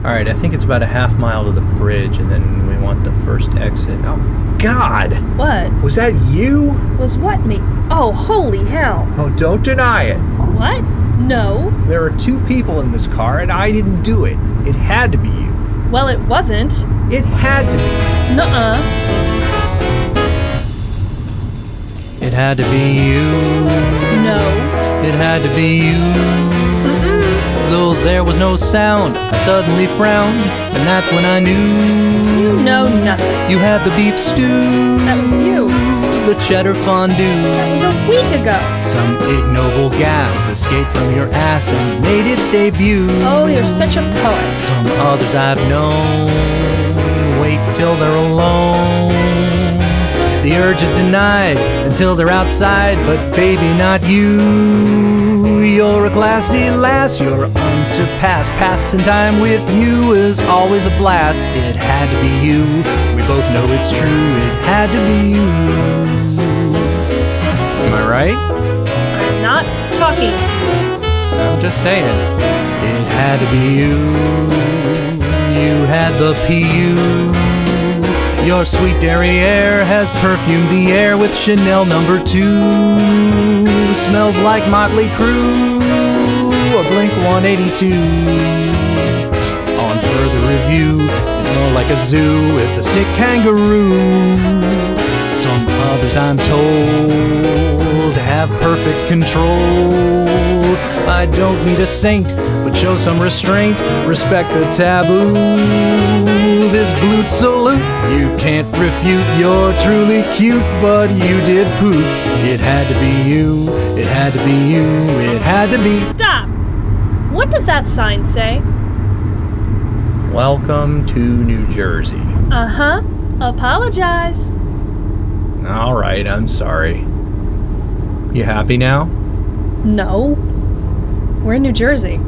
All right, I think it's about a half mile to the bridge, and then we want the first exit. Oh, God! What? Was that you? Was what me? Oh, holy hell. Oh, don't deny it. What? No. There are two people in this car, and I didn't do it. It had to be you. Well, it wasn't. It had to be. Nuh-uh. It had to be you. No. It had to be you. Though there was no sound, I suddenly frowned, and that's when I knew You know nothing. you had the beef stew, That was you. the cheddar fondue. That was a week ago. Some ignoble gas escaped from your ass and made its debut. Oh, you're such a poet. Some others I've known wait till they're alone. The urge is denied until they're outside, but baby, not you. You're a classy lass, you're unsurpassed. Passing time with you is always a blast. It had to be you. We both know it's true. It had to be you. Am I right? I'm not talking. I'm just saying. It had to be you. You had the PU. Your sweet derriere has perfumed the air with Chanel number two. Smells like Motley Crue or Blink 182. On further review, it's more like a zoo with a sick kangaroo. Some others I'm told have perfect control. I don't need a saint, but show some restraint. Respect the taboo. This glute salute, you can't refute. You're truly cute, but you did poop. It had to be you. It had to be you. It had to be. Stop! What does that sign say? Welcome to New Jersey. Uh-huh. Apologize. All right, I'm sorry. You happy now? No. We're in New Jersey.